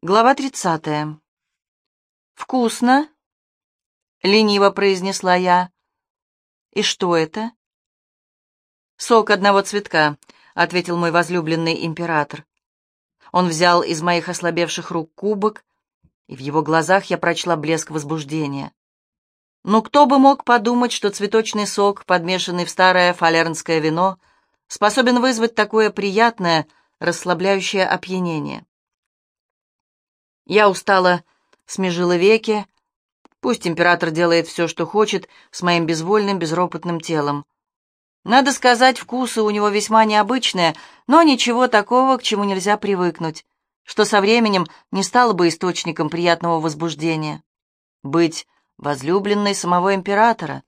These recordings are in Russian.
Глава тридцатая. «Вкусно?» — лениво произнесла я. «И что это?» «Сок одного цветка», — ответил мой возлюбленный император. Он взял из моих ослабевших рук кубок, и в его глазах я прочла блеск возбуждения. Но кто бы мог подумать, что цветочный сок, подмешанный в старое фалернское вино, способен вызвать такое приятное, расслабляющее опьянение. Я устала, смежила веки. Пусть император делает все, что хочет, с моим безвольным, безропотным телом. Надо сказать, вкусы у него весьма необычные, но ничего такого, к чему нельзя привыкнуть, что со временем не стало бы источником приятного возбуждения. Быть возлюбленной самого императора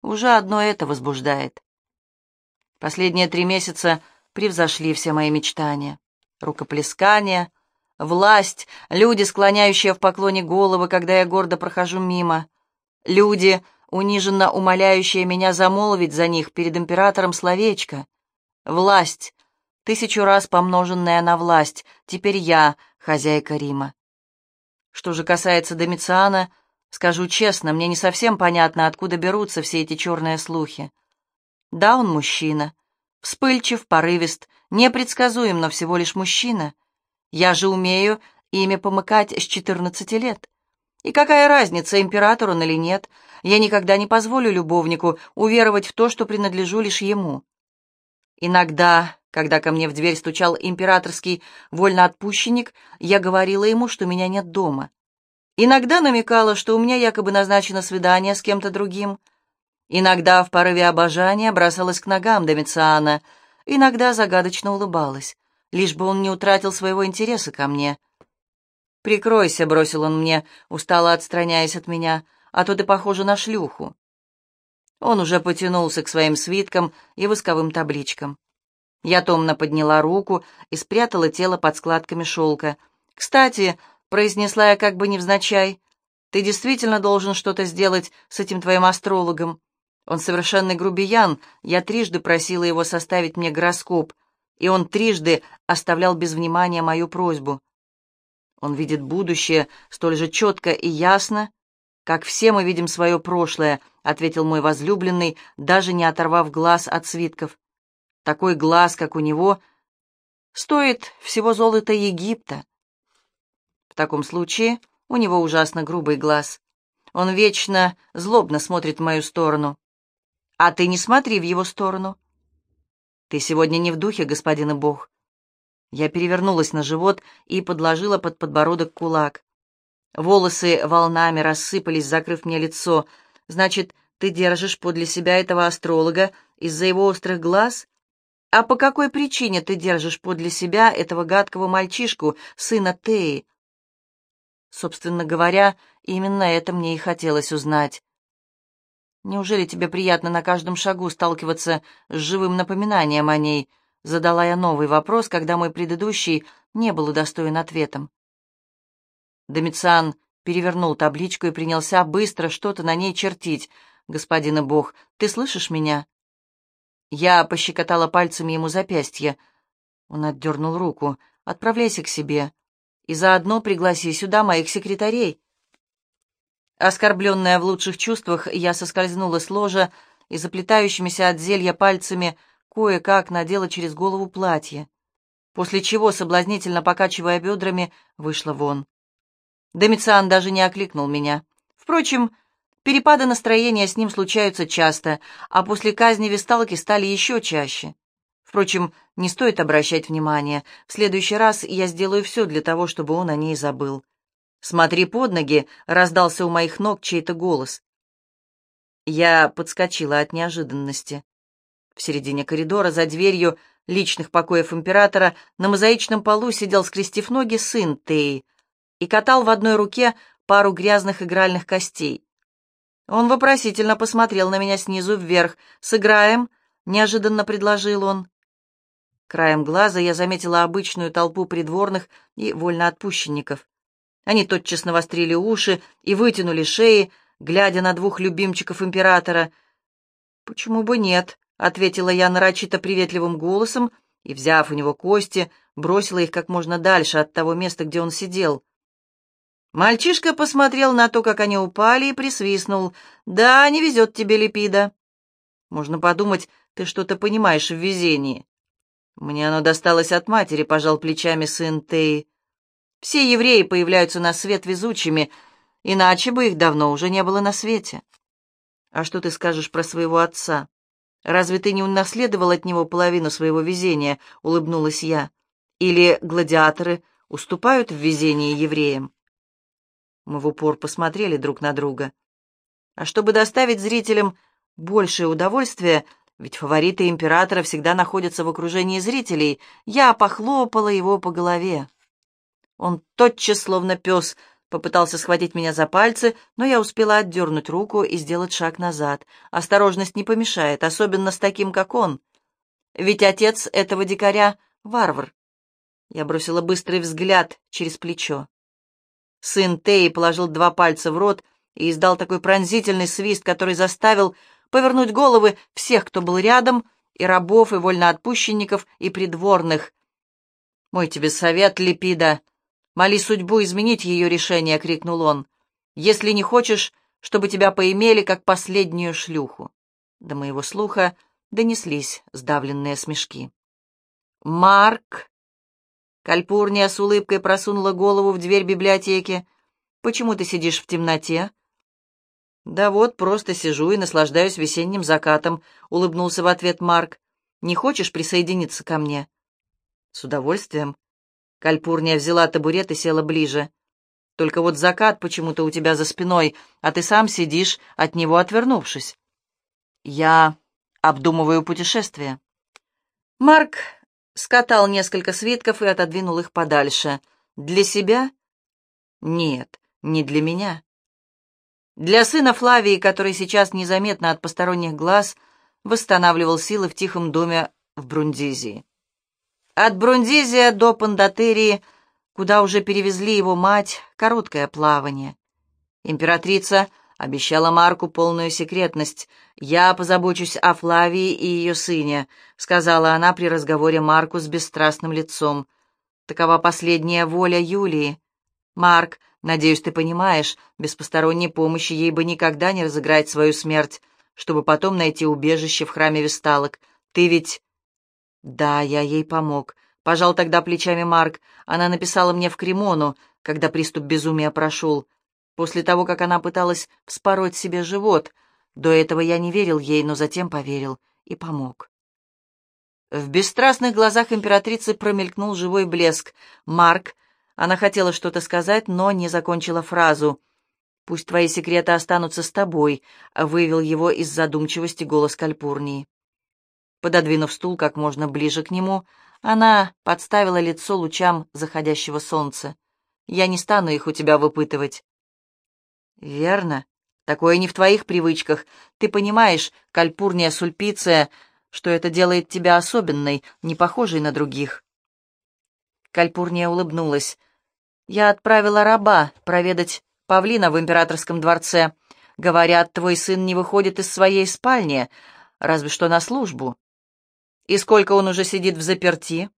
уже одно это возбуждает. Последние три месяца превзошли все мои мечтания. Рукоплескания, Власть, люди, склоняющие в поклоне головы, когда я гордо прохожу мимо. Люди, униженно умоляющие меня замолвить за них перед императором словечко. Власть, тысячу раз помноженная на власть, теперь я, хозяйка Рима. Что же касается Домициана, скажу честно, мне не совсем понятно, откуда берутся все эти черные слухи. Да, он мужчина. Вспыльчив, порывист, непредсказуем, но всего лишь мужчина — я же умею ими помыкать с 14 лет. И какая разница, император он или нет, я никогда не позволю любовнику уверовать в то, что принадлежу лишь ему. Иногда, когда ко мне в дверь стучал императорский вольноотпущенник, я говорила ему, что меня нет дома. Иногда намекала, что у меня якобы назначено свидание с кем-то другим. Иногда в порыве обожания бросалась к ногам Домициана, иногда загадочно улыбалась лишь бы он не утратил своего интереса ко мне. «Прикройся», — бросил он мне, устало отстраняясь от меня, «а то ты похожа на шлюху». Он уже потянулся к своим свиткам и восковым табличкам. Я томно подняла руку и спрятала тело под складками шелка. «Кстати», — произнесла я как бы невзначай, «ты действительно должен что-то сделать с этим твоим астрологом. Он совершенный грубиян, я трижды просила его составить мне гороскоп — и он трижды оставлял без внимания мою просьбу. Он видит будущее столь же четко и ясно, как все мы видим свое прошлое, ответил мой возлюбленный, даже не оторвав глаз от свитков. Такой глаз, как у него, стоит всего золота Египта. В таком случае у него ужасно грубый глаз. Он вечно злобно смотрит в мою сторону. А ты не смотри в его сторону. «Ты сегодня не в духе, господин и бог». Я перевернулась на живот и подложила под подбородок кулак. Волосы волнами рассыпались, закрыв мне лицо. «Значит, ты держишь подле себя этого астролога из-за его острых глаз? А по какой причине ты держишь подле себя этого гадкого мальчишку, сына Теи?» Собственно говоря, именно это мне и хотелось узнать. Неужели тебе приятно на каждом шагу сталкиваться с живым напоминанием о ней?» Задала я новый вопрос, когда мой предыдущий не был удостоен ответом. Домициан перевернул табличку и принялся быстро что-то на ней чертить. «Господин и бог, ты слышишь меня?» Я пощекотала пальцами ему запястье. Он отдернул руку. «Отправляйся к себе. И заодно пригласи сюда моих секретарей». Оскорбленная в лучших чувствах, я соскользнула с ложа и заплетающимися от зелья пальцами кое-как надела через голову платье, после чего, соблазнительно покачивая бедрами, вышла вон. Домициан даже не окликнул меня. Впрочем, перепады настроения с ним случаются часто, а после казни висталки стали еще чаще. Впрочем, не стоит обращать внимания. В следующий раз я сделаю все для того, чтобы он о ней забыл. «Смотри под ноги!» — раздался у моих ног чей-то голос. Я подскочила от неожиданности. В середине коридора, за дверью личных покоев императора, на мозаичном полу сидел, скрестив ноги, сын Теи и катал в одной руке пару грязных игральных костей. Он вопросительно посмотрел на меня снизу вверх. «Сыграем?» — неожиданно предложил он. Краем глаза я заметила обычную толпу придворных и вольноотпущенников. Они тотчас навострили уши и вытянули шеи, глядя на двух любимчиков императора. «Почему бы нет?» — ответила я нарочито приветливым голосом и, взяв у него кости, бросила их как можно дальше от того места, где он сидел — Мальчишка посмотрел на то, как они упали, и присвистнул. «Да, не везет тебе, Липида. Можно подумать, ты что-то понимаешь в везении». «Мне оно досталось от матери», — пожал плечами сын Теи. «Все евреи появляются на свет везучими, иначе бы их давно уже не было на свете». «А что ты скажешь про своего отца? Разве ты не унаследовал от него половину своего везения?» — улыбнулась я. «Или гладиаторы уступают в везении евреям?» Мы в упор посмотрели друг на друга. А чтобы доставить зрителям большее удовольствие, ведь фавориты императора всегда находятся в окружении зрителей, я похлопала его по голове. Он тотчас, словно пес, попытался схватить меня за пальцы, но я успела отдернуть руку и сделать шаг назад. Осторожность не помешает, особенно с таким, как он. Ведь отец этого дикаря — варвар. Я бросила быстрый взгляд через плечо. Сын Теи положил два пальца в рот и издал такой пронзительный свист, который заставил повернуть головы всех, кто был рядом, и рабов, и вольноотпущенников, и придворных. «Мой тебе совет, Липида! Моли судьбу изменить ее решение!» — крикнул он. «Если не хочешь, чтобы тебя поимели, как последнюю шлюху!» До моего слуха донеслись сдавленные смешки. «Марк!» Кальпурния с улыбкой просунула голову в дверь библиотеки. «Почему ты сидишь в темноте?» «Да вот, просто сижу и наслаждаюсь весенним закатом», — улыбнулся в ответ Марк. «Не хочешь присоединиться ко мне?» «С удовольствием». Кальпурния взяла табурет и села ближе. «Только вот закат почему-то у тебя за спиной, а ты сам сидишь, от него отвернувшись». «Я обдумываю путешествие». Марк скатал несколько свитков и отодвинул их подальше. «Для себя?» «Нет, не для меня». Для сына Флавии, который сейчас незаметно от посторонних глаз восстанавливал силы в тихом доме в Брундизии. От Брундизия до Пандатерии, куда уже перевезли его мать, короткое плавание. Императрица Обещала Марку полную секретность. «Я позабочусь о Флавии и ее сыне», — сказала она при разговоре Марку с бесстрастным лицом. «Такова последняя воля Юлии. Марк, надеюсь, ты понимаешь, без посторонней помощи ей бы никогда не разыграть свою смерть, чтобы потом найти убежище в храме Весталок. Ты ведь...» «Да, я ей помог», — пожал тогда плечами Марк. «Она написала мне в Кремону, когда приступ безумия прошел» после того, как она пыталась вспороть себе живот. До этого я не верил ей, но затем поверил и помог. В бесстрастных глазах императрицы промелькнул живой блеск. «Марк!» Она хотела что-то сказать, но не закончила фразу. «Пусть твои секреты останутся с тобой», — вывел его из задумчивости голос Кальпурнии. Пододвинув стул как можно ближе к нему, она подставила лицо лучам заходящего солнца. «Я не стану их у тебя выпытывать. «Верно. Такое не в твоих привычках. Ты понимаешь, кальпурния сульпиция, что это делает тебя особенной, не похожей на других». Кальпурния улыбнулась. «Я отправила раба проведать павлина в императорском дворце. Говорят, твой сын не выходит из своей спальни, разве что на службу. И сколько он уже сидит в заперти?»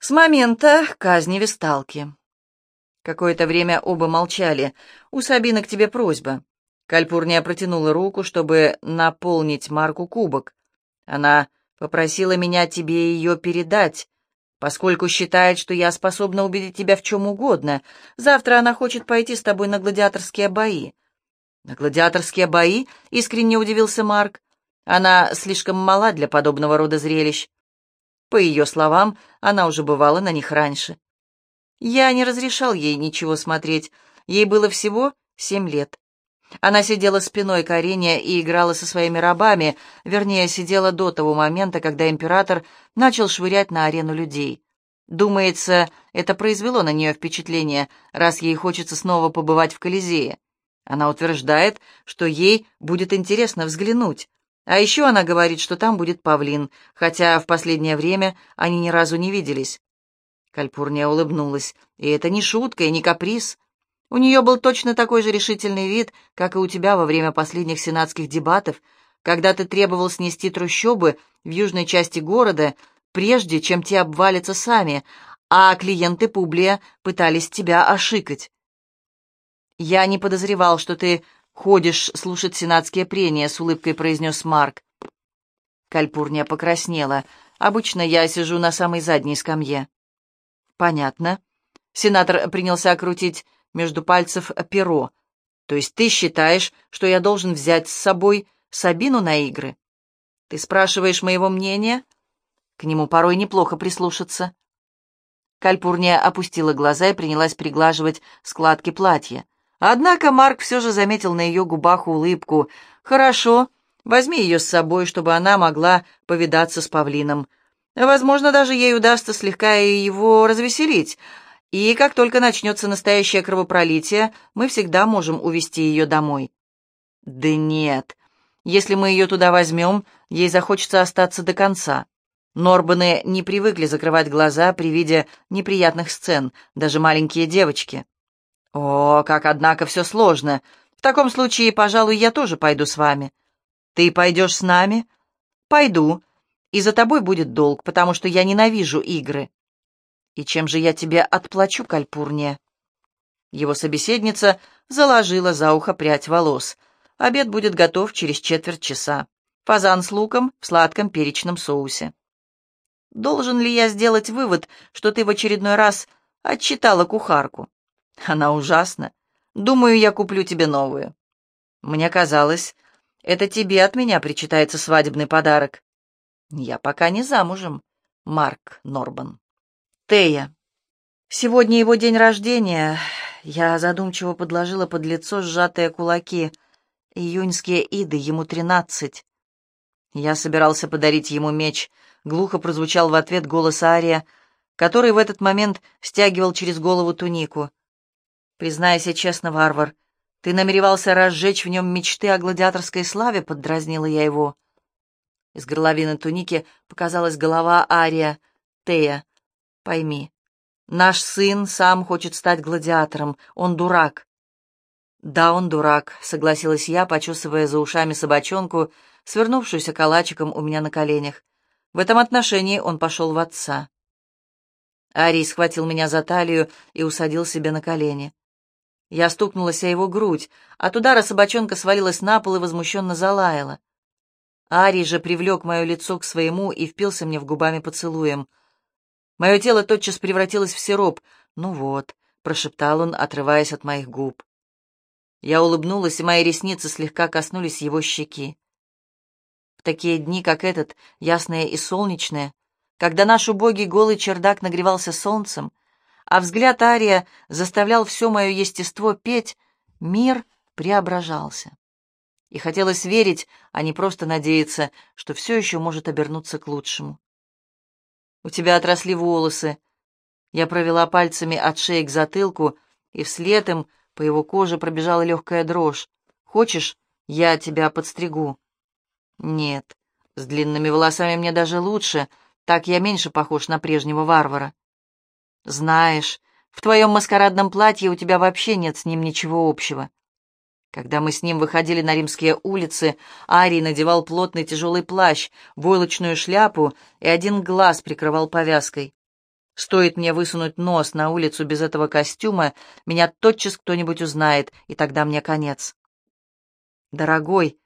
«С момента казни Весталки». Какое-то время оба молчали. «У Сабины к тебе просьба». Кальпурния протянула руку, чтобы наполнить Марку кубок. Она попросила меня тебе ее передать, поскольку считает, что я способна убедить тебя в чем угодно. Завтра она хочет пойти с тобой на гладиаторские бои». «На гладиаторские бои?» — искренне удивился Марк. «Она слишком мала для подобного рода зрелищ». По ее словам, она уже бывала на них раньше. Я не разрешал ей ничего смотреть. Ей было всего семь лет. Она сидела спиной к арене и играла со своими рабами, вернее, сидела до того момента, когда император начал швырять на арену людей. Думается, это произвело на нее впечатление, раз ей хочется снова побывать в Колизее. Она утверждает, что ей будет интересно взглянуть. А еще она говорит, что там будет павлин, хотя в последнее время они ни разу не виделись. Кальпурния улыбнулась. «И это не шутка и не каприз. У нее был точно такой же решительный вид, как и у тебя во время последних сенатских дебатов, когда ты требовал снести трущобы в южной части города, прежде чем те обвалятся сами, а клиенты Публия пытались тебя ошикать. «Я не подозревал, что ты ходишь слушать сенатские прения», — с улыбкой произнес Марк. Кальпурния покраснела. «Обычно я сижу на самой задней скамье». «Понятно». Сенатор принялся крутить между пальцев перо. «То есть ты считаешь, что я должен взять с собой Сабину на игры?» «Ты спрашиваешь моего мнения?» К нему порой неплохо прислушаться. Кальпурния опустила глаза и принялась приглаживать складки платья. Однако Марк все же заметил на ее губах улыбку. «Хорошо, возьми ее с собой, чтобы она могла повидаться с павлином. Возможно, даже ей удастся слегка его развеселить. И как только начнется настоящее кровопролитие, мы всегда можем увести ее домой». «Да нет. Если мы ее туда возьмем, ей захочется остаться до конца». Норбаны не привыкли закрывать глаза при виде неприятных сцен, даже маленькие девочки. «О, как, однако, все сложно. В таком случае, пожалуй, я тоже пойду с вами». «Ты пойдешь с нами?» «Пойду. И за тобой будет долг, потому что я ненавижу игры». «И чем же я тебе отплачу, Кальпурния?» Его собеседница заложила за ухо прядь волос. «Обед будет готов через четверть часа. Фазан с луком в сладком перечном соусе». Должен ли я сделать вывод, что ты в очередной раз отчитала кухарку? Она ужасна. Думаю, я куплю тебе новую. Мне казалось, это тебе от меня причитается свадебный подарок. Я пока не замужем, Марк Норбан. Тея. Сегодня его день рождения. Я задумчиво подложила под лицо сжатые кулаки. Июньские иды, ему тринадцать. Я собирался подарить ему меч — Глухо прозвучал в ответ голос Ария, который в этот момент стягивал через голову тунику. «Признайся честно, варвар, ты намеревался разжечь в нем мечты о гладиаторской славе?» — поддразнила я его. Из горловины туники показалась голова Ария. «Тея, пойми, наш сын сам хочет стать гладиатором, он дурак». «Да, он дурак», — согласилась я, почесывая за ушами собачонку, свернувшуюся калачиком у меня на коленях. В этом отношении он пошел в отца. Арий схватил меня за талию и усадил себе на колени. Я стукнулась о его грудь. От удара собачонка свалилась на пол и возмущенно залаяла. Арий же привлек мое лицо к своему и впился мне в губами поцелуем. Мое тело тотчас превратилось в сироп. «Ну вот», — прошептал он, отрываясь от моих губ. Я улыбнулась, и мои ресницы слегка коснулись его щеки такие дни, как этот, ясные и солнечные, когда наш убогий голый чердак нагревался солнцем, а взгляд Ария заставлял все мое естество петь, мир преображался. И хотелось верить, а не просто надеяться, что все еще может обернуться к лучшему. «У тебя отросли волосы». Я провела пальцами от шеи к затылку, и вслед им по его коже пробежала легкая дрожь. «Хочешь, я тебя подстригу?» Нет, с длинными волосами мне даже лучше, так я меньше похож на прежнего варвара. Знаешь, в твоем маскарадном платье у тебя вообще нет с ним ничего общего. Когда мы с ним выходили на римские улицы, Арий надевал плотный тяжелый плащ, войлочную шляпу и один глаз прикрывал повязкой. Стоит мне высунуть нос на улицу без этого костюма, меня тотчас кто-нибудь узнает, и тогда мне конец. Дорогой,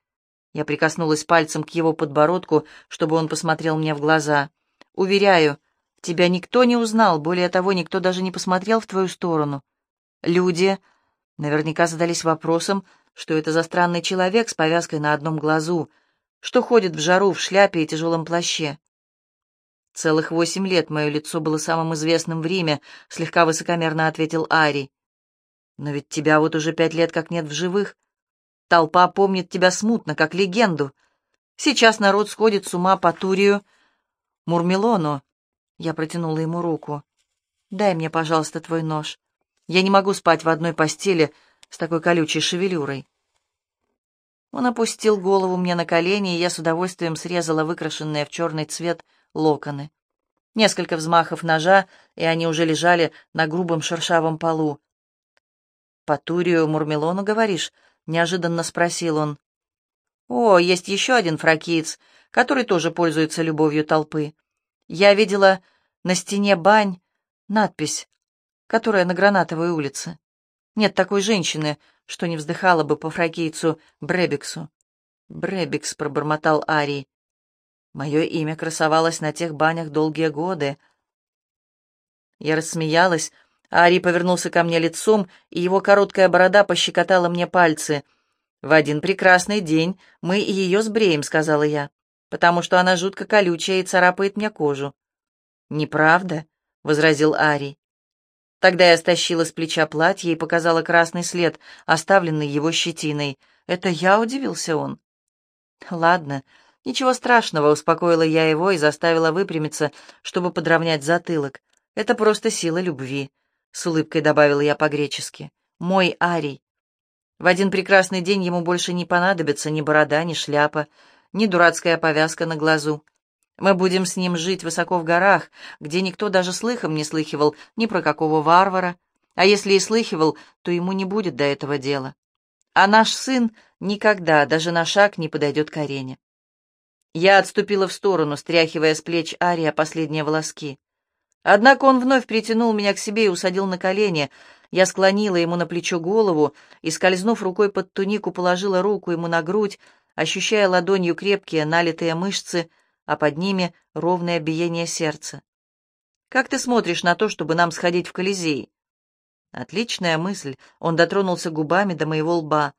я прикоснулась пальцем к его подбородку, чтобы он посмотрел мне в глаза. «Уверяю, тебя никто не узнал, более того, никто даже не посмотрел в твою сторону. Люди наверняка задались вопросом, что это за странный человек с повязкой на одном глазу, что ходит в жару в шляпе и тяжелом плаще. Целых восемь лет мое лицо было самым известным в Риме, слегка высокомерно ответил Ари. Но ведь тебя вот уже пять лет как нет в живых. Толпа помнит тебя смутно, как легенду. Сейчас народ сходит с ума по Турию. Мурмелону. Я протянула ему руку. Дай мне, пожалуйста, твой нож. Я не могу спать в одной постели с такой колючей шевелюрой. Он опустил голову мне на колени, и я с удовольствием срезала выкрашенные в черный цвет локоны. Несколько взмахов ножа, и они уже лежали на грубом шершавом полу. «По Турию Мурмелону, говоришь?» неожиданно спросил он. «О, есть еще один фракиец, который тоже пользуется любовью толпы. Я видела на стене бань, Надпись, которая на Гранатовой улице. Нет такой женщины, что не вздыхала бы по фракийцу Бребиксу. «Бребикс», — пробормотал Арий. «Мое имя красовалось на тех банях долгие годы». Я рассмеялась, а Арий повернулся ко мне лицом, и его короткая борода пощекотала мне пальцы. «В один прекрасный день мы ее сбреем», — сказала я, «потому что она жутко колючая и царапает мне кожу». «Неправда», — возразил Арий. Тогда я стащила с плеча платье и показала красный след, оставленный его щетиной. «Это я?» — удивился он. «Ладно, ничего страшного», — успокоила я его и заставила выпрямиться, чтобы подровнять затылок. «Это просто сила любви», — с улыбкой добавила я по-гречески. «Мой Арий». В один прекрасный день ему больше не понадобится ни борода, ни шляпа, ни дурацкая повязка на глазу. Мы будем с ним жить высоко в горах, где никто даже слыхом не слыхивал ни про какого варвара, а если и слыхивал, то ему не будет до этого дела. А наш сын никогда даже на шаг не подойдет к арене. Я отступила в сторону, стряхивая с плеч Ария последние волоски. Однако он вновь притянул меня к себе и усадил на колени. Я склонила ему на плечо голову и, скользнув рукой под тунику, положила руку ему на грудь, ощущая ладонью крепкие налитые мышцы, а под ними ровное биение сердца. «Как ты смотришь на то, чтобы нам сходить в Колизей?» Отличная мысль. Он дотронулся губами до моего лба.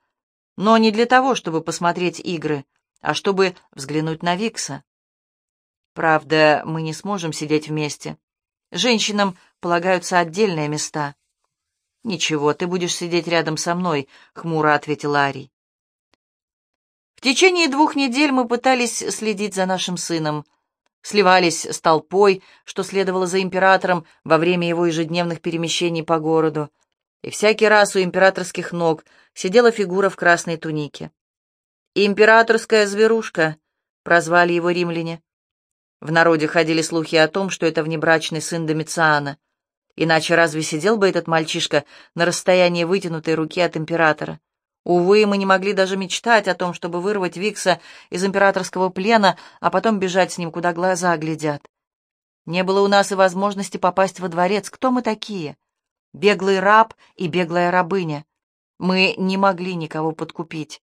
Но не для того, чтобы посмотреть игры, а чтобы взглянуть на Викса. Правда, мы не сможем сидеть вместе. Женщинам полагаются отдельные места. «Ничего, ты будешь сидеть рядом со мной», — хмуро ответил Арий. Течение двух недель мы пытались следить за нашим сыном — сливались с толпой, что следовало за императором во время его ежедневных перемещений по городу, и всякий раз у императорских ног сидела фигура в красной тунике. «Императорская зверушка», — прозвали его римляне. В народе ходили слухи о том, что это внебрачный сын Домициана. Иначе разве сидел бы этот мальчишка на расстоянии вытянутой руки от императора? Увы, мы не могли даже мечтать о том, чтобы вырвать Викса из императорского плена, а потом бежать с ним, куда глаза глядят. Не было у нас и возможности попасть во дворец. Кто мы такие? Беглый раб и беглая рабыня. Мы не могли никого подкупить.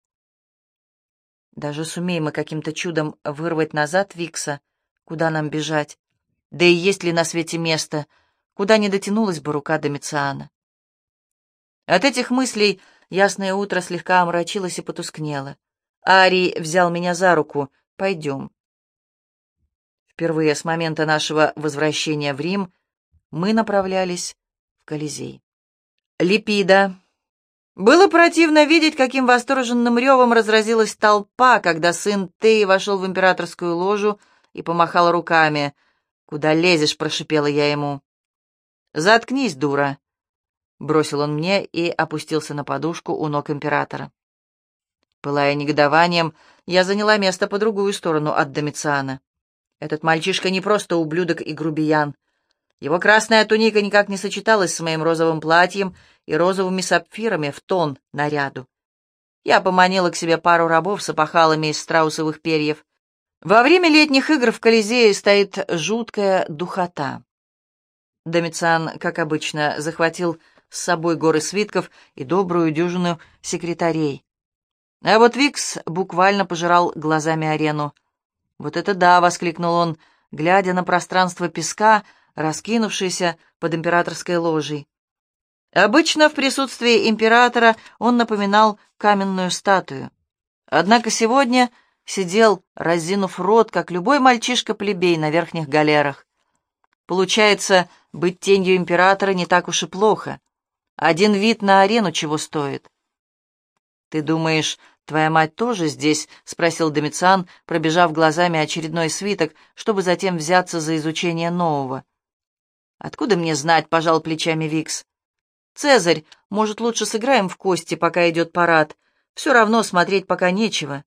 Даже сумеем мы каким-то чудом вырвать назад Викса, куда нам бежать? Да и есть ли на свете место, куда не дотянулась бы рука Домициана? От этих мыслей Ясное утро слегка омрачилось и потускнело. Арий взял меня за руку. «Пойдем». Впервые с момента нашего возвращения в Рим мы направлялись в Колизей. Липида. Было противно видеть, каким восторженным ревом разразилась толпа, когда сын Теи вошел в императорскую ложу и помахал руками. «Куда лезешь?» — прошипела я ему. «Заткнись, дура!» — бросил он мне и опустился на подушку у ног императора. Пылая негодованием, я заняла место по другую сторону от Домициана. Этот мальчишка не просто ублюдок и грубиян. Его красная туника никак не сочеталась с моим розовым платьем и розовыми сапфирами в тон наряду. Я поманила к себе пару рабов с опахалами из страусовых перьев. Во время летних игр в Колизее стоит жуткая духота. Домициан, как обычно, захватил с собой горы свитков и добрую дюжину секретарей. А вот Викс буквально пожирал глазами арену. «Вот это да!» — воскликнул он, глядя на пространство песка, раскинувшееся под императорской ложей. Обычно в присутствии императора он напоминал каменную статую. Однако сегодня сидел, разинув рот, как любой мальчишка-плебей на верхних галерах. Получается, быть тенью императора не так уж и плохо. Один вид на арену чего стоит. «Ты думаешь, твоя мать тоже здесь?» — спросил Домициан, пробежав глазами очередной свиток, чтобы затем взяться за изучение нового. «Откуда мне знать?» — пожал плечами Викс. «Цезарь, может, лучше сыграем в кости, пока идет парад? Все равно смотреть пока нечего».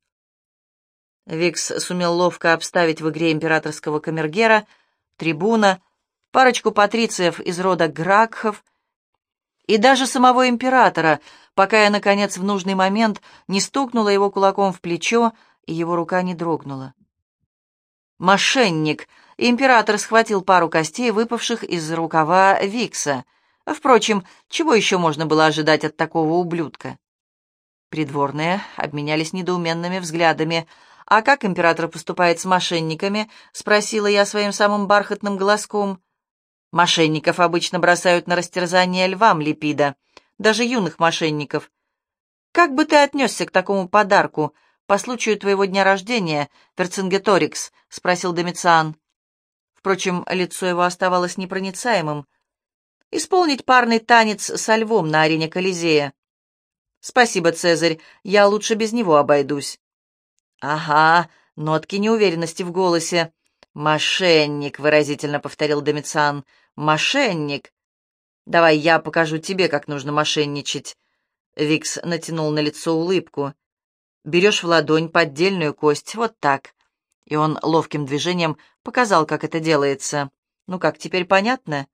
Викс сумел ловко обставить в игре императорского камергера, трибуна, парочку патрициев из рода Гракхов и даже самого императора, пока я, наконец, в нужный момент не стукнула его кулаком в плечо, и его рука не дрогнула. «Мошенник!» император схватил пару костей, выпавших из рукава Викса. Впрочем, чего еще можно было ожидать от такого ублюдка? Придворные обменялись недоуменными взглядами. «А как император поступает с мошенниками?» — спросила я своим самым бархатным голоском. «Мошенников обычно бросают на растерзание львам Липида, даже юных мошенников. Как бы ты отнесся к такому подарку по случаю твоего дня рождения, Верцингеторикс?» — спросил Домициан. Впрочем, лицо его оставалось непроницаемым. «Исполнить парный танец со львом на арене Колизея». «Спасибо, Цезарь, я лучше без него обойдусь». «Ага, нотки неуверенности в голосе. Мошенник», — выразительно повторил Домициан. «Мошенник». «Давай я покажу тебе, как нужно мошенничать». Викс натянул на лицо улыбку. «Берешь в ладонь поддельную кость, вот так». И он ловким движением показал, как это делается. «Ну как, теперь понятно?»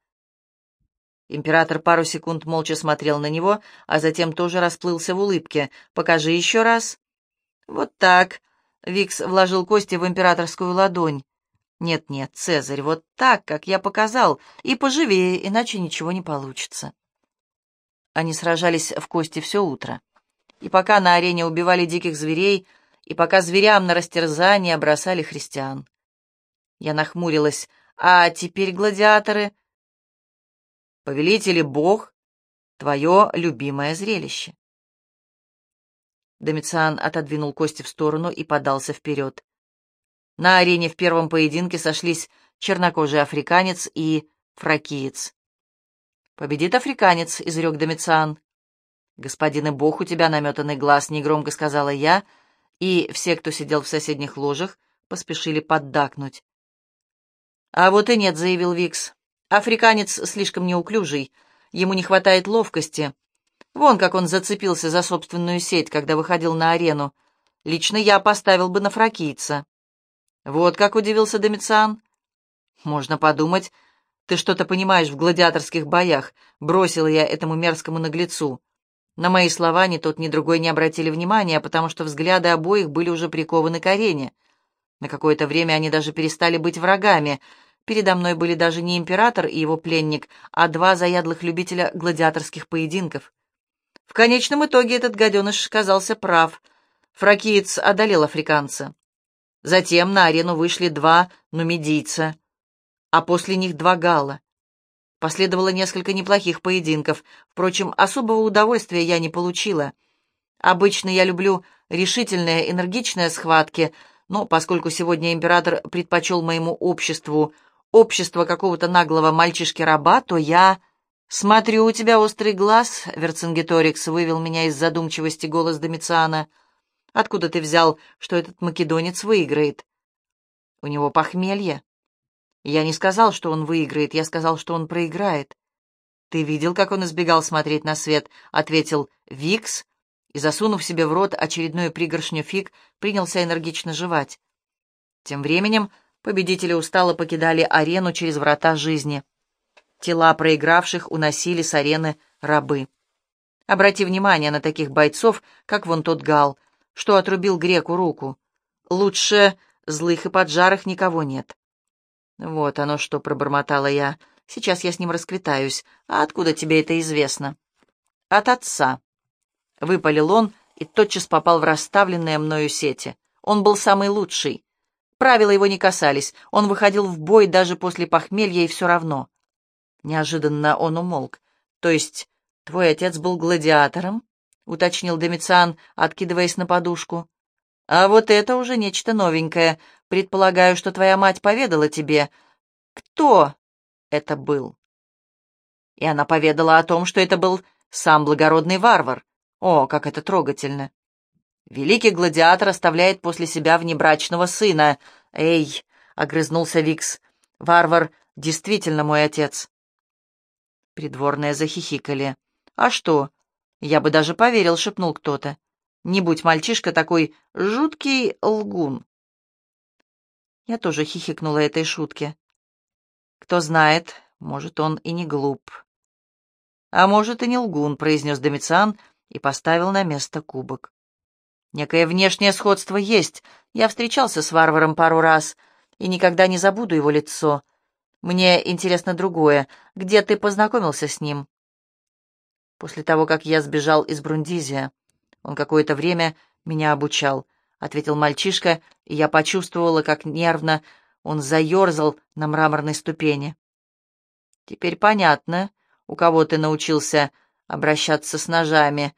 Император пару секунд молча смотрел на него, а затем тоже расплылся в улыбке. «Покажи еще раз». «Вот так». Викс вложил кости в императорскую ладонь. «Нет-нет, Цезарь, вот так, как я показал, и поживее, иначе ничего не получится». Они сражались в кости все утро. И пока на арене убивали диких зверей, и пока зверям на растерзание бросали христиан. Я нахмурилась. «А теперь, гладиаторы...» Повелитель и Бог — твое любимое зрелище. Домициан отодвинул кости в сторону и подался вперед. На арене в первом поединке сошлись чернокожий африканец и фракиец. «Победит африканец», — изрек Домициан. «Господин и бог, у тебя наметанный глаз», — негромко сказала я, и все, кто сидел в соседних ложах, поспешили поддакнуть. «А вот и нет», — заявил Викс. Африканец слишком неуклюжий, ему не хватает ловкости. Вон как он зацепился за собственную сеть, когда выходил на арену. Лично я поставил бы на фракийца. Вот как удивился Домициан. Можно подумать, ты что-то понимаешь в гладиаторских боях, бросила я этому мерзкому наглецу. На мои слова ни тот, ни другой не обратили внимания, потому что взгляды обоих были уже прикованы к арене. На какое-то время они даже перестали быть врагами — Передо мной были даже не император и его пленник, а два заядлых любителя гладиаторских поединков. В конечном итоге этот гаденыш казался прав. Фракиец одолел африканца. Затем на арену вышли два нумидийца, а после них два галла. Последовало несколько неплохих поединков. Впрочем, особого удовольствия я не получила. Обычно я люблю решительные, энергичные схватки, но поскольку сегодня император предпочел моему обществу общество какого-то наглого мальчишки-раба, то я... «Смотрю, у тебя острый глаз», — Верцингеторикс вывел меня из задумчивости голос Домициана. «Откуда ты взял, что этот македонец выиграет?» «У него похмелье». «Я не сказал, что он выиграет, я сказал, что он проиграет». «Ты видел, как он избегал смотреть на свет?» — ответил Викс, и, засунув себе в рот очередную пригоршню фиг, принялся энергично жевать. Тем временем Победители устало покидали арену через врата жизни. Тела проигравших уносили с арены рабы. Обрати внимание на таких бойцов, как вон тот Гал, что отрубил греку руку. Лучше злых и поджарых никого нет. Вот оно что, пробормотала я. Сейчас я с ним расквитаюсь. А откуда тебе это известно? От отца. Выпалил он и тотчас попал в расставленные мною сети. Он был самый лучший. Правила его не касались, он выходил в бой даже после похмелья и все равно. Неожиданно он умолк. «То есть твой отец был гладиатором?» — уточнил Домициан, откидываясь на подушку. «А вот это уже нечто новенькое. Предполагаю, что твоя мать поведала тебе, кто это был». И она поведала о том, что это был сам благородный варвар. О, как это трогательно! Великий гладиатор оставляет после себя внебрачного сына. Эй, огрызнулся Викс. Варвар действительно мой отец. Придворные захихикали. А что? Я бы даже поверил, шепнул кто-то. Не будь мальчишка такой жуткий лгун. Я тоже хихикнула этой шутке. Кто знает, может, он и не глуп. А может, и не лгун, произнес Домициан и поставил на место кубок. Некое внешнее сходство есть. Я встречался с варваром пару раз. и никогда не забуду его лицо. Мне интересно другое. Где ты познакомился с ним?» «После того, как я сбежал из Брундизия. Он какое-то время меня обучал», — ответил мальчишка, и я почувствовала, как нервно он заерзал на мраморной ступени. «Теперь понятно, у кого ты научился обращаться с ножами».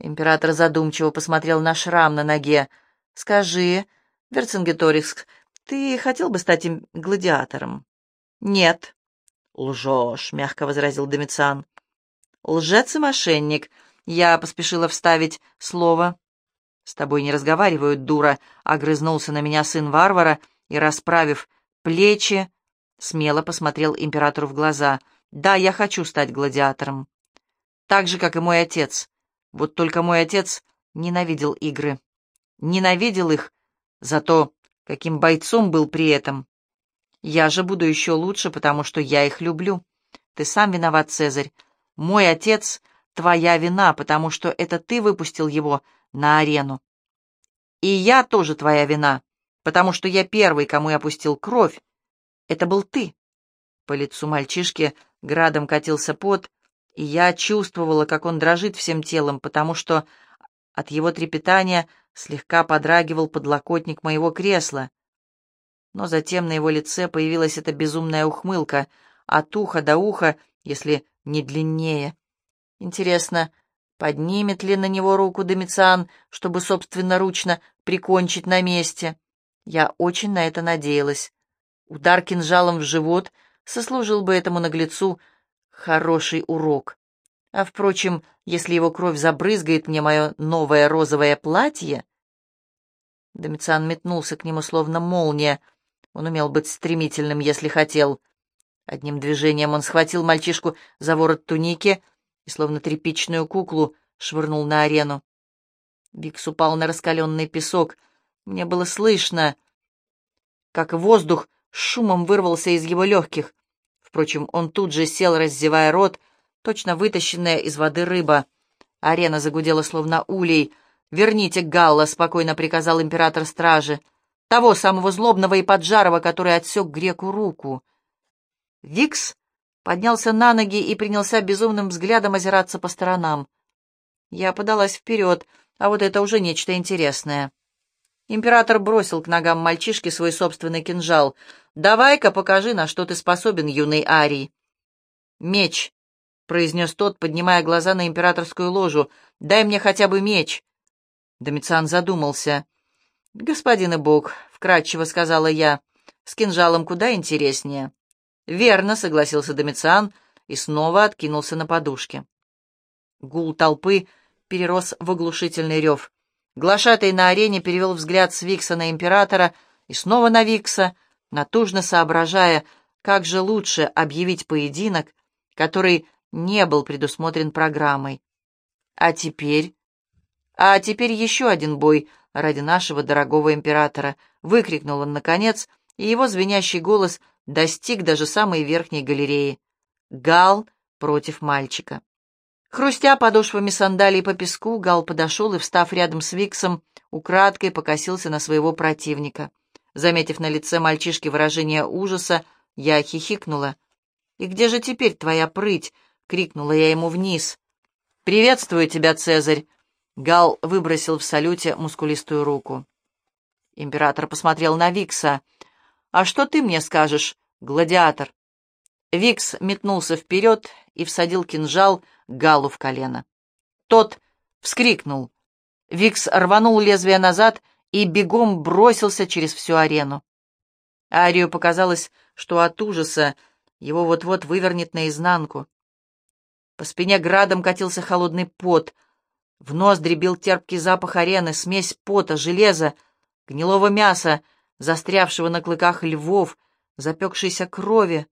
Император задумчиво посмотрел на шрам на ноге. «Скажи, Верцингеторикс, ты хотел бы стать гладиатором?» «Нет». «Лжешь», — мягко возразил Домициан. «Лжец и мошенник», — я поспешила вставить слово. «С тобой не разговаривают, дура», — огрызнулся на меня сын варвара и, расправив плечи, смело посмотрел императору в глаза. «Да, я хочу стать гладиатором. Так же, как и мой отец. Вот только мой отец ненавидел игры. Ненавидел их за то, каким бойцом был при этом. Я же буду еще лучше, потому что я их люблю. Ты сам виноват, Цезарь. Мой отец — твоя вина, потому что это ты выпустил его на арену. И я тоже твоя вина, потому что я первый, кому я пустил кровь. Это был ты. По лицу мальчишки градом катился пот, и я чувствовала, как он дрожит всем телом, потому что от его трепетания слегка подрагивал подлокотник моего кресла. Но затем на его лице появилась эта безумная ухмылка, от уха до уха, если не длиннее. Интересно, поднимет ли на него руку Домициан, чтобы собственноручно прикончить на месте? Я очень на это надеялась. Удар кинжалом в живот сослужил бы этому наглецу хороший урок. А, впрочем, если его кровь забрызгает мне мое новое розовое платье... Домициан метнулся к нему, словно молния. Он умел быть стремительным, если хотел. Одним движением он схватил мальчишку за ворот туники и, словно тряпичную куклу, швырнул на арену. Викс упал на раскаленный песок. Мне было слышно, как воздух шумом вырвался из его легких. Впрочем, он тут же сел, раздевая рот, точно вытащенная из воды рыба. Арена загудела, словно улей. «Верните Галла», — спокойно приказал император стражи. «Того самого злобного и поджарого, который отсек греку руку». Викс поднялся на ноги и принялся безумным взглядом озираться по сторонам. Я подалась вперед, а вот это уже нечто интересное. Император бросил к ногам мальчишки свой собственный кинжал. «Давай-ка покажи, на что ты способен, юный Арий». «Меч», — произнес тот, поднимая глаза на императорскую ложу. «Дай мне хотя бы меч». Домициан задумался. «Господин и бог», — вкратчиво сказала я, — «с кинжалом куда интереснее». «Верно», — согласился Домициан и снова откинулся на подушке. Гул толпы перерос в оглушительный рев. Глашатый на арене перевел взгляд с Викса на императора и снова на Викса, натужно соображая, как же лучше объявить поединок, который не был предусмотрен программой. А теперь... А теперь еще один бой ради нашего дорогого императора, выкрикнул он наконец, и его звенящий голос достиг даже самой верхней галереи. Гал против мальчика. Хрустя подошвами сандалий по песку, Гал подошел и, встав рядом с Виксом, украдкой покосился на своего противника. Заметив на лице мальчишки выражение ужаса, я хихикнула. «И где же теперь твоя прыть?» — крикнула я ему вниз. «Приветствую тебя, Цезарь!» Гал выбросил в салюте мускулистую руку. Император посмотрел на Викса. «А что ты мне скажешь, гладиатор?» Викс метнулся вперед и всадил кинжал Галу в колено. Тот вскрикнул. Викс рванул лезвие назад и бегом бросился через всю арену. Арию показалось, что от ужаса его вот-вот вывернет наизнанку. По спине градом катился холодный пот. В нос дребил терпкий запах арены, смесь пота, железа, гнилого мяса, застрявшего на клыках львов, запекшейся крови.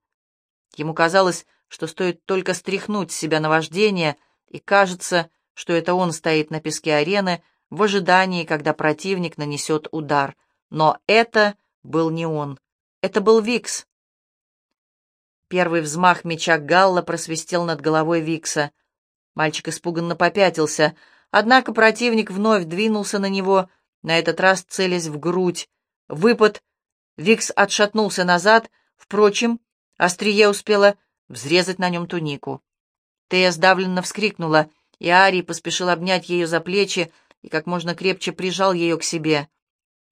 Ему казалось, что стоит только стряхнуть с себя наваждение, и кажется, что это он стоит на песке арены в ожидании, когда противник нанесет удар. Но это был не он. Это был Викс. Первый взмах меча Галла просвистел над головой Викса. Мальчик испуганно попятился, однако противник вновь двинулся на него, на этот раз целясь в грудь. Выпад Викс отшатнулся назад, впрочем, острие успело взрезать на нем тунику. Тея сдавленно вскрикнула, и Арий поспешил обнять ее за плечи и как можно крепче прижал ее к себе.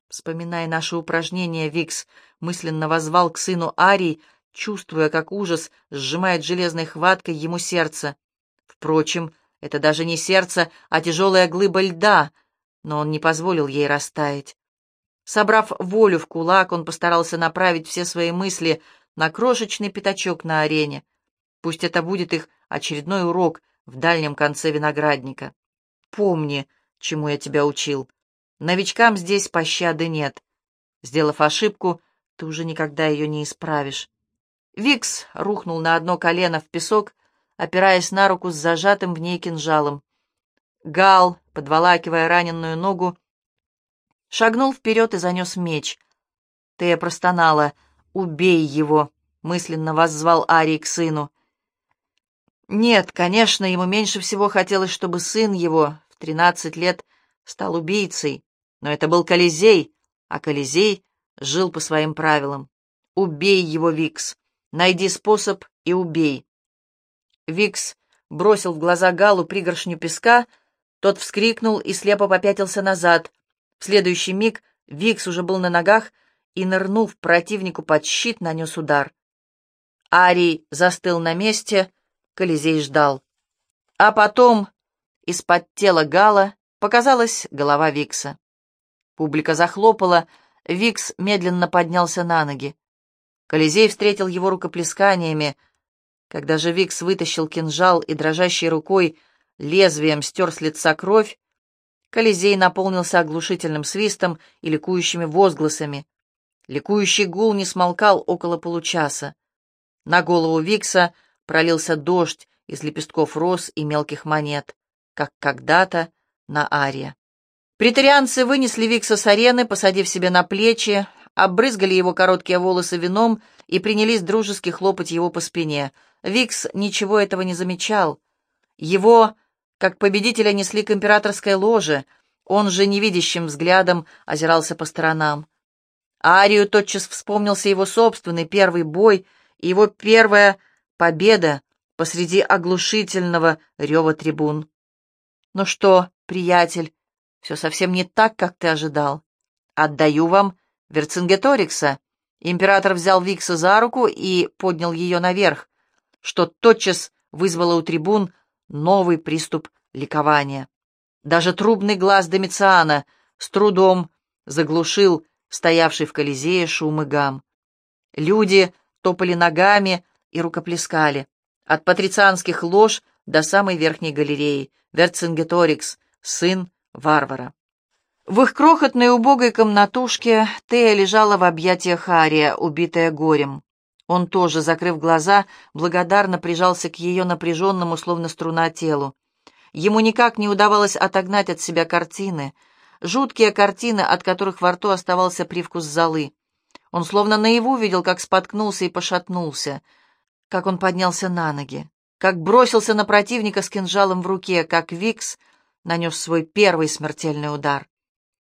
Вспоминая наши упражнения, Викс мысленно возвал к сыну Арий, чувствуя, как ужас сжимает железной хваткой ему сердце. Впрочем, это даже не сердце, а тяжелая глыба льда, но он не позволил ей растаять. Собрав волю в кулак, он постарался направить все свои мысли на крошечный пятачок на арене. Пусть это будет их очередной урок в дальнем конце виноградника. Помни, чему я тебя учил. Новичкам здесь пощады нет. Сделав ошибку, ты уже никогда ее не исправишь. Викс рухнул на одно колено в песок, опираясь на руку с зажатым в ней кинжалом. Гал, подволакивая раненую ногу, шагнул вперед и занес меч. Тея простонала. «Убей его!» — мысленно воззвал Арий к сыну. Нет, конечно, ему меньше всего хотелось, чтобы сын его в тринадцать лет стал убийцей, но это был Колизей, а Колизей жил по своим правилам. «Убей его, Викс! Найди способ и убей!» Викс бросил в глаза Галу пригоршню песка, тот вскрикнул и слепо попятился назад. Следующий миг Викс уже был на ногах и, нырнув противнику под щит, нанес удар. Арий застыл на месте, Колизей ждал. А потом из-под тела Гала показалась голова Викса. Публика захлопала, Викс медленно поднялся на ноги. Колизей встретил его рукоплесканиями. Когда же Викс вытащил кинжал и дрожащей рукой лезвием стер с лица кровь, Колизей наполнился оглушительным свистом и ликующими возгласами. Ликующий гул не смолкал около получаса. На голову Викса пролился дождь из лепестков роз и мелких монет, как когда-то на Ария. Притарианцы вынесли Викса с арены, посадив себе на плечи, обрызгали его короткие волосы вином и принялись дружески хлопать его по спине. Викс ничего этого не замечал. Его, как победителя, несли к императорской ложе, он же невидящим взглядом озирался по сторонам. Арию тотчас вспомнился его собственный первый бой и его первая победа посреди оглушительного рева трибун. «Ну что, приятель, все совсем не так, как ты ожидал. Отдаю вам Верцингеторикса». Император взял Викса за руку и поднял ее наверх, что тотчас вызвало у трибун новый приступ ликования. Даже трубный глаз Домициана с трудом заглушил стоявший в Колизее шум и гам. Люди топали ногами и рукоплескали. От патрицианских лож до самой верхней галереи. Верцингеторикс, сын варвара. В их крохотной убогой комнатушке Тея лежала в объятиях Ария, убитая горем. Он тоже, закрыв глаза, благодарно прижался к ее напряженному, словно струна, телу. Ему никак не удавалось отогнать от себя картины, жуткие картины, от которых во рту оставался привкус золы. Он словно наяву видел, как споткнулся и пошатнулся, как он поднялся на ноги, как бросился на противника с кинжалом в руке, как Викс нанес свой первый смертельный удар.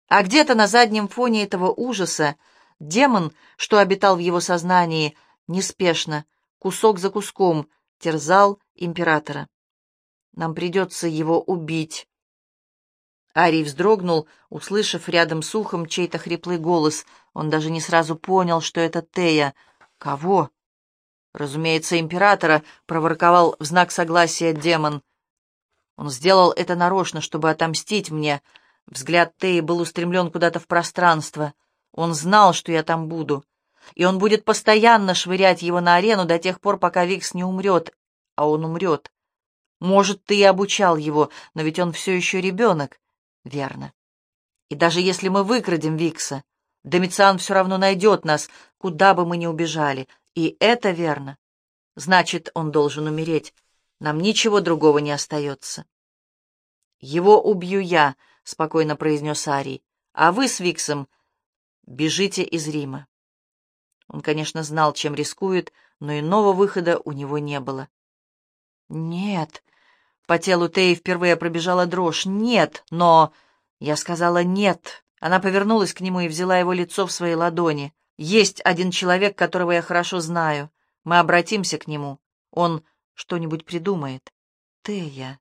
А где-то на заднем фоне этого ужаса демон, что обитал в его сознании, неспешно, кусок за куском, терзал императора. Нам придется его убить. Арий вздрогнул, услышав рядом с ухом чей-то хриплый голос. Он даже не сразу понял, что это Тея. «Кого?» «Разумеется, императора», — проворковал в знак согласия демон. «Он сделал это нарочно, чтобы отомстить мне», Взгляд Теи был устремлен куда-то в пространство. Он знал, что я там буду. И он будет постоянно швырять его на арену до тех пор, пока Викс не умрет. А он умрет. Может, ты и обучал его, но ведь он все еще ребенок. Верно. И даже если мы выкрадем Викса, Домициан все равно найдет нас, куда бы мы ни убежали. И это верно. Значит, он должен умереть. Нам ничего другого не остается. Его убью я, — спокойно произнес Арий. «А вы с Виксом бежите из Рима». Он, конечно, знал, чем рискует, но иного выхода у него не было. «Нет», — по телу Теи впервые пробежала дрожь, «нет, но...» Я сказала «нет». Она повернулась к нему и взяла его лицо в свои ладони. Есть один человек, которого я хорошо знаю. Мы обратимся к нему. Он что-нибудь придумает. Тея.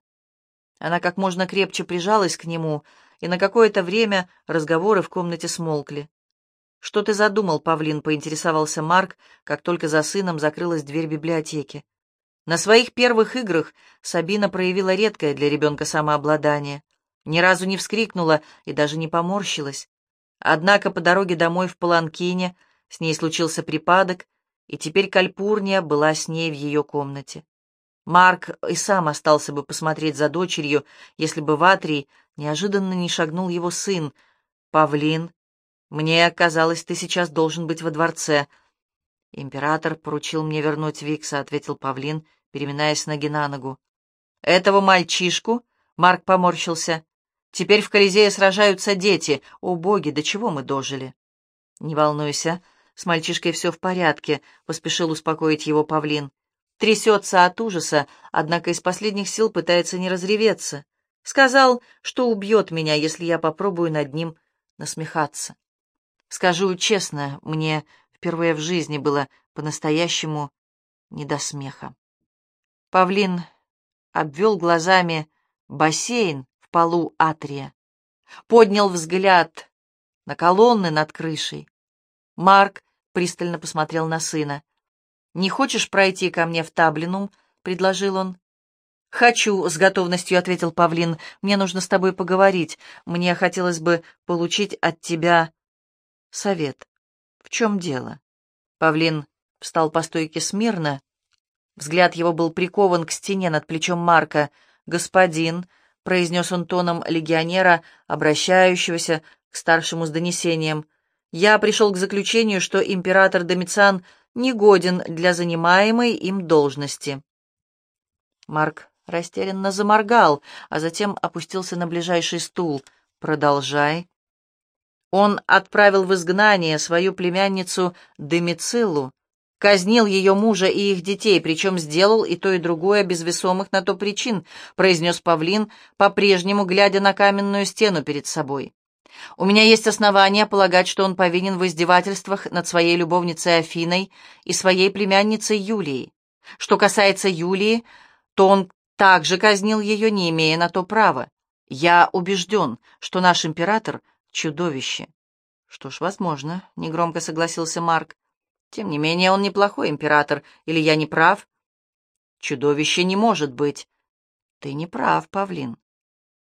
Она как можно крепче прижалась к нему, и на какое-то время разговоры в комнате смолкли. «Что ты задумал, Павлин?» — поинтересовался Марк, как только за сыном закрылась дверь библиотеки. На своих первых играх Сабина проявила редкое для ребенка самообладание. Ни разу не вскрикнула и даже не поморщилась. Однако по дороге домой в Паланкине с ней случился припадок, и теперь Кальпурния была с ней в ее комнате. Марк и сам остался бы посмотреть за дочерью, если бы в Атрии неожиданно не шагнул его сын. «Павлин, мне казалось, ты сейчас должен быть во дворце». «Император поручил мне вернуть Викса», — ответил Павлин, переминаясь ноги на ногу. «Этого мальчишку?» — Марк поморщился. «Теперь в Колизее сражаются дети. О, боги, до чего мы дожили?» «Не волнуйся, с мальчишкой все в порядке», — поспешил успокоить его Павлин. Трясется от ужаса, однако из последних сил пытается не разреветься. Сказал, что убьет меня, если я попробую над ним насмехаться. Скажу честно, мне впервые в жизни было по-настоящему не до смеха. Павлин обвел глазами бассейн в полу атрия, поднял взгляд на колонны над крышей. Марк пристально посмотрел на сына. «Не хочешь пройти ко мне в Таблинум?» — предложил он. «Хочу», — с готовностью ответил Павлин. «Мне нужно с тобой поговорить. Мне хотелось бы получить от тебя совет. В чем дело?» Павлин встал по стойке смирно. Взгляд его был прикован к стене над плечом Марка. «Господин», — произнес он тоном легионера, обращающегося к старшему с донесением, — «я пришел к заключению, что император Домициан — негоден для занимаемой им должности. Марк растерянно заморгал, а затем опустился на ближайший стул. «Продолжай». Он отправил в изгнание свою племянницу Демицилу, казнил ее мужа и их детей, причем сделал и то, и другое без весомых на то причин, произнес Павлин, по-прежнему глядя на каменную стену перед собой. У меня есть основания полагать, что он повинен в издевательствах над своей любовницей Афиной и своей племянницей Юлией. Что касается Юлии, то он также казнил ее, не имея на то права. Я убежден, что наш император — чудовище. Что ж, возможно, — негромко согласился Марк. Тем не менее, он неплохой император, или я не прав? Чудовище не может быть. Ты не прав, Павлин.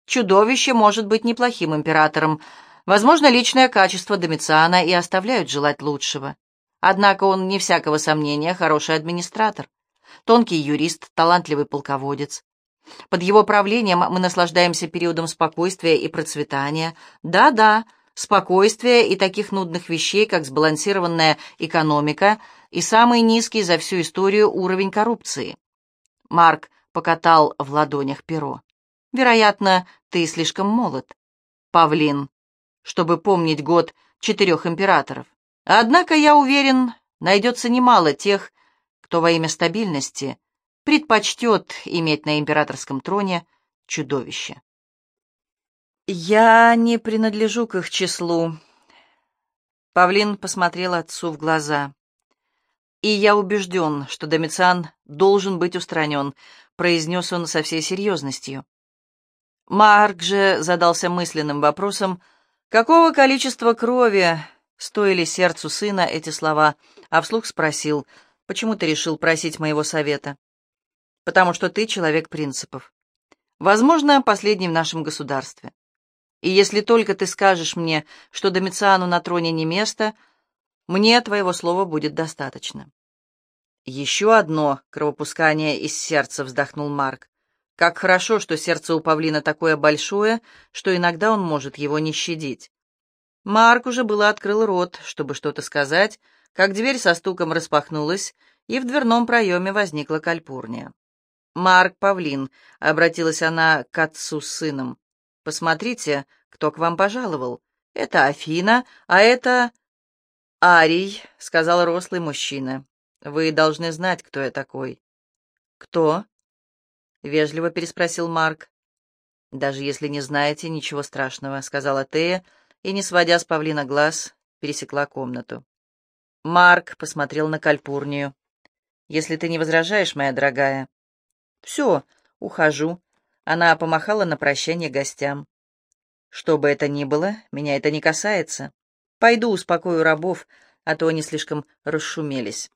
Чудовище может быть неплохим императором. Возможно, личное качество Домициана и оставляют желать лучшего. Однако он, не всякого сомнения, хороший администратор. Тонкий юрист, талантливый полководец. Под его правлением мы наслаждаемся периодом спокойствия и процветания. Да-да, спокойствия и таких нудных вещей, как сбалансированная экономика и самый низкий за всю историю уровень коррупции. Марк покатал в ладонях перо. Вероятно, ты слишком молод, павлин, чтобы помнить год четырех императоров. Однако, я уверен, найдется немало тех, кто во имя стабильности предпочтет иметь на императорском троне чудовище. «Я не принадлежу к их числу», — Павлин посмотрел отцу в глаза. «И я убежден, что Домициан должен быть устранен», — произнес он со всей серьезностью. Марк же задался мысленным вопросом, какого количества крови стоили сердцу сына эти слова, а вслух спросил, почему ты решил просить моего совета? Потому что ты человек принципов. Возможно, последний в нашем государстве. И если только ты скажешь мне, что Домициану на троне не место, мне твоего слова будет достаточно. Еще одно кровопускание из сердца, вздохнул Марк. Как хорошо, что сердце у павлина такое большое, что иногда он может его не щадить. Марк уже было открыл рот, чтобы что-то сказать, как дверь со стуком распахнулась, и в дверном проеме возникла кальпурния. «Марк Павлин», — обратилась она к отцу с сыном, — «посмотрите, кто к вам пожаловал. Это Афина, а это...» «Арий», — сказал рослый мужчина. «Вы должны знать, кто я такой». «Кто?» — вежливо переспросил Марк. «Даже если не знаете, ничего страшного», — сказала Тея, и, не сводя с павлина глаз, пересекла комнату. Марк посмотрел на Кальпурнию. «Если ты не возражаешь, моя дорогая». «Все, ухожу». Она помахала на прощание гостям. «Что бы это ни было, меня это не касается. Пойду успокою рабов, а то они слишком расшумелись».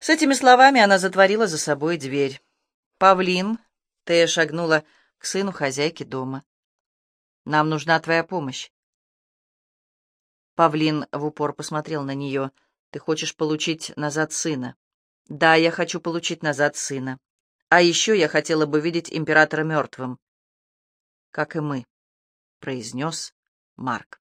С этими словами она затворила за собой дверь. «Павлин», — Тея шагнула к сыну хозяйки дома. «Нам нужна твоя помощь». Павлин в упор посмотрел на нее. «Ты хочешь получить назад сына?» «Да, я хочу получить назад сына. А еще я хотела бы видеть императора мертвым». «Как и мы», — произнес Марк.